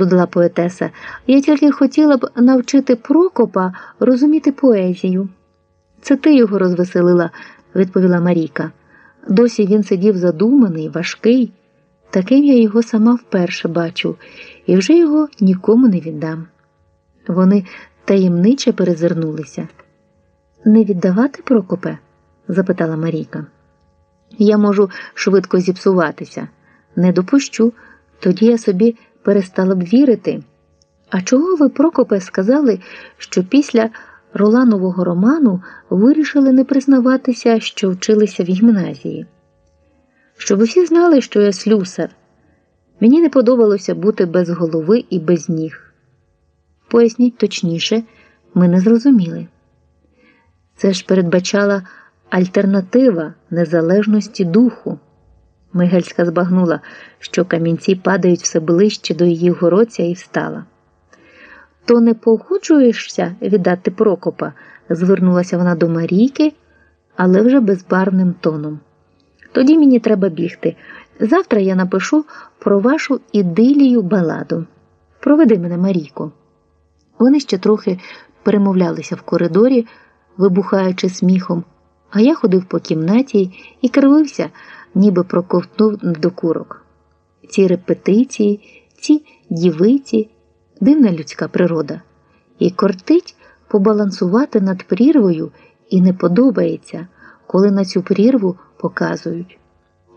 додала поетеса. Я тільки хотіла б навчити Прокопа розуміти поезію. Це ти його розвеселила, відповіла Марійка. Досі він сидів задуманий, важкий. Таким я його сама вперше бачу, і вже його нікому не віддам. Вони таємниче перезирнулися. Не віддавати Прокопе? запитала Марійка. Я можу швидко зіпсуватися. Не допущу, тоді я собі перестала б вірити. А чого ви, Прокопе, сказали, що після Роланового роману вирішили не признаватися, що вчилися в гімназії? Щоб усі знали, що я слюсар. Мені не подобалося бути без голови і без ніг. Поясніть точніше, ми не зрозуміли. Це ж передбачала альтернатива незалежності духу. Мигельська збагнула, що камінці падають все ближче до її городця і встала. То не погоджуєшся віддати Прокопа? звернулася вона до Марійки, але вже безбарвним тоном. Тоді мені треба бігти. Завтра я напишу про вашу ідилію баладу. Проведи мене, Марійко. Вони ще трохи перемовлялися в коридорі, вибухаючи сміхом, а я ходив по кімнаті і кривився, ніби проковтнув до курок. Ці репетиції, ці дівиці, дивна людська природа, і кортить побалансувати над прірвою і не подобається, коли на цю прірву показують.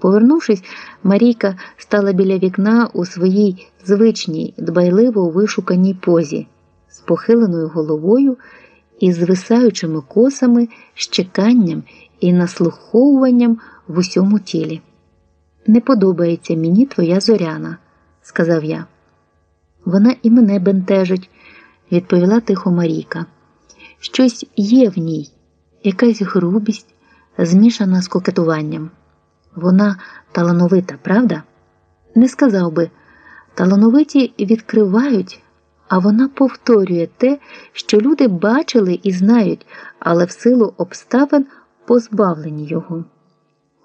Повернувшись, Марійка стала біля вікна у своїй звичній, дбайливо вишуканій позі, з похиленою головою і звисаючими косами, щеканням і наслуховуванням в усьому тілі. Не подобається мені твоя зоряна, сказав я. Вона і мене бентежить, відповіла тихо Марійка. Щось є в ній, якась грубість, змішана з кокетуванням. Вона талановита, правда? Не сказав би, талановиті відкривають, а вона повторює те, що люди бачили і знають, але в силу обставин позбавлені його.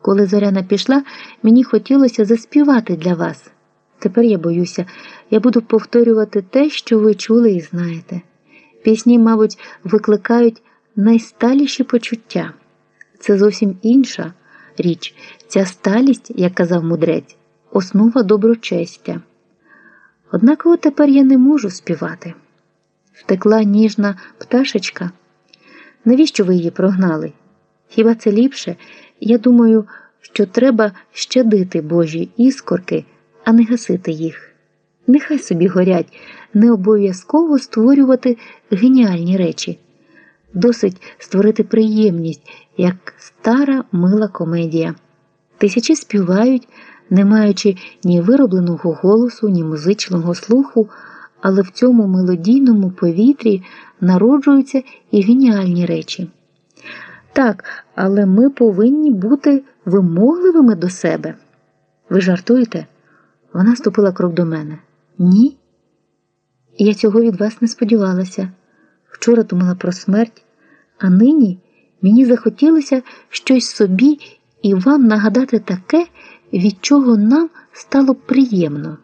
Коли Зоряна пішла, мені хотілося заспівати для вас. Тепер я боюся, я буду повторювати те, що ви чули і знаєте. Пісні, мабуть, викликають найсталіші почуття. Це зовсім інша річ, ця сталість, як казав мудрець, основа доброчестя. Однак от тепер я не можу співати. Втекла ніжна пташечка. Навіщо ви її прогнали? Хіба це ліпше? Я думаю, що треба щадити Божі іскорки, а не гасити їх. Нехай собі горять, не обов'язково створювати геніальні речі. Досить створити приємність, як стара мила комедія. Тисячі співають, не маючи ні виробленого голосу, ні музичного слуху, але в цьому мелодійному повітрі народжуються і геніальні речі. Так, але ми повинні бути вимогливими до себе. Ви жартуєте? Вона ступила крок до мене. Ні? Я цього від вас не сподівалася. Вчора думала про смерть, а нині мені захотілося щось собі і вам нагадати таке, від чого нам стало приємно.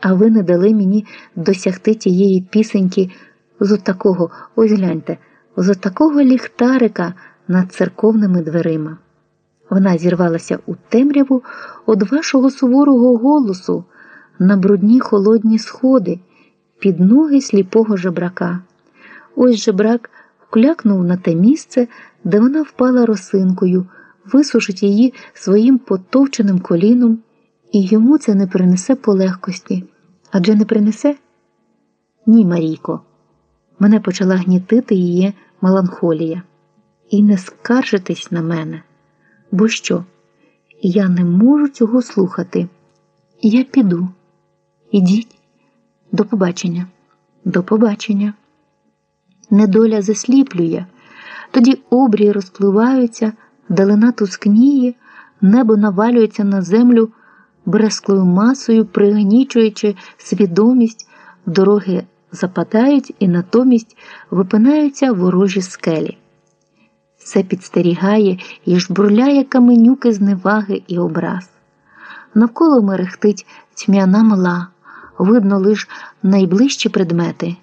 А ви не дали мені досягти тієї пісеньки з отакого, ось гляньте, з отакого ліхтарика над церковними дверима. Вона зірвалася у темряву від вашого суворого голосу на брудні холодні сходи під ноги сліпого жебрака. Ось жебрак вклякнув на те місце, де вона впала росинкою, висушить її своїм потовченим коліном, і йому це не принесе полегкості. Адже не принесе? Ні, Марійко. Мене почала гнітити її меланхолія. І не скаржитись на мене. Бо що? Я не можу цього слухати. Я піду. Ідіть, до побачення, до побачення. Недоля засліплює, тоді обрії розпливаються, далина тускніє, небо навалюється на землю бресклою масою, пригнічуючи свідомість, дороги западають і натомість випинаються ворожі скелі. Все підстерігає і жбурляє каменюки зневаги і образ. Навколо мерехтить тьмяна мла видно лише найближчі предмети.